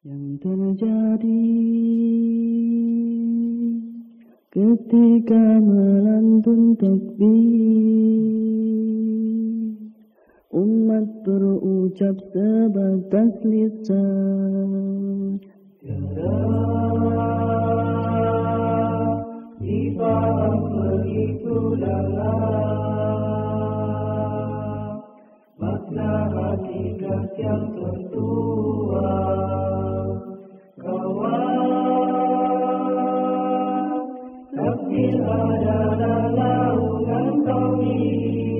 yang terjadi ketika melantun takbir. Umat berucap sebatas lisan. Dipaham begitu dalam hakikat yang tertuang adalah lautan kami Keesaan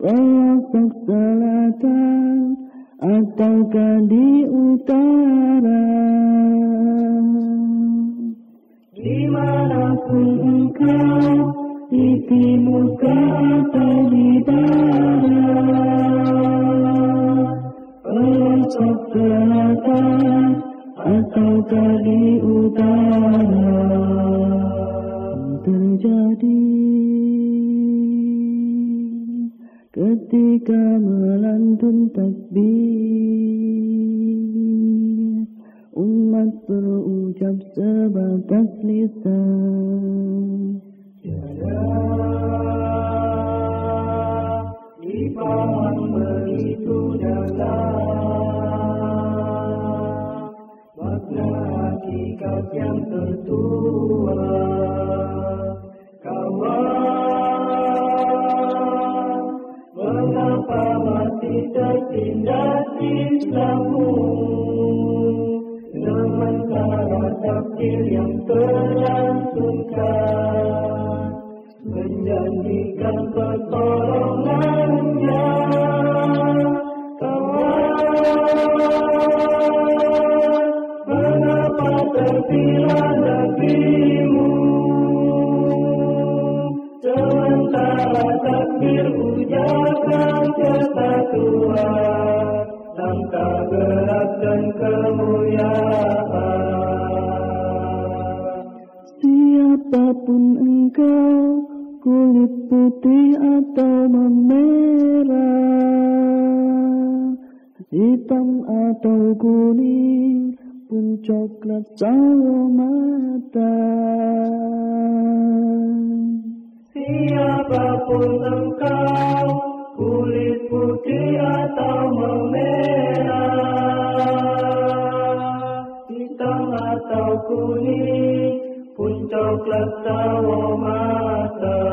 Pelosok selatan Ataukah di utara Di mana pun engkau Di timurkah atau di barat Pelosok selatan ataukah di utara terjadi ketika melantun takbir umat berucap sebatas lisan hakikat yang tertua Islammu sementara takdir yang terlangsungkan menjanjikan pertolongannya. Negerimu? Sementara takbir ujakan kesatuan Langkah gerak dan kemuliaan Siapa pun engkau Kulit putih atau memerah Hitam atau kuning pun coklat sawo Siapa pun engkau Kulit putih atau memerah Hitam atau kuning. Pun coklat sawo mata.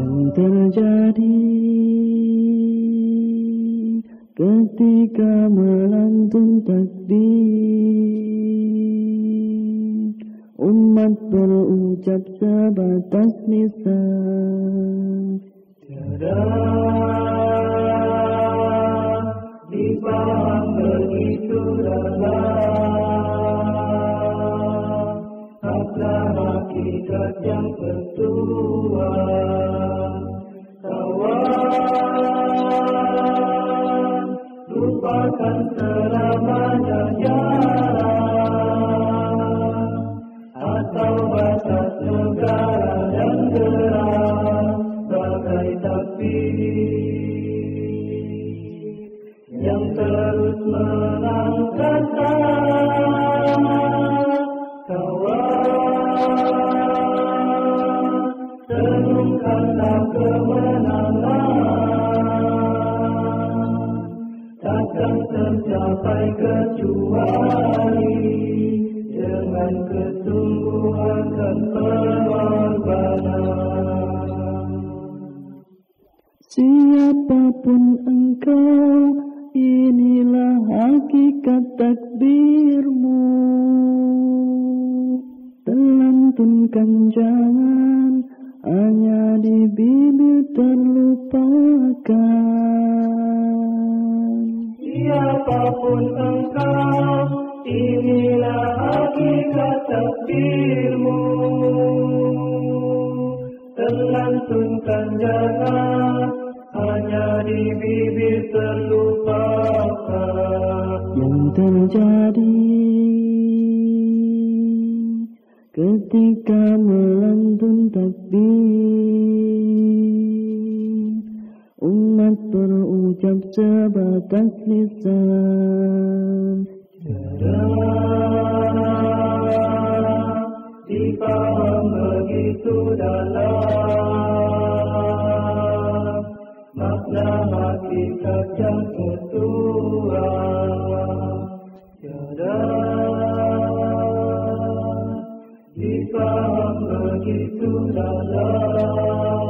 Yang terjadi ketika melantun takbir umat berucap sebatas lisan tiada tercapai kecuali dengan kesungguhan dan pengorbanan. Siapa Siapa pun engkau, inilah hakikat takdirmu. Telantunkan jangan hanya di bibir terlupakan. Siapa pun engkau, inilah hakikat takdirmu. Telantunkan jangan hanya di bibir terlupakan. Yang terjadi ketika melantun takbir sebatas lisan Dipaham begitu dalam Makna yang Tiada. Begitu dalam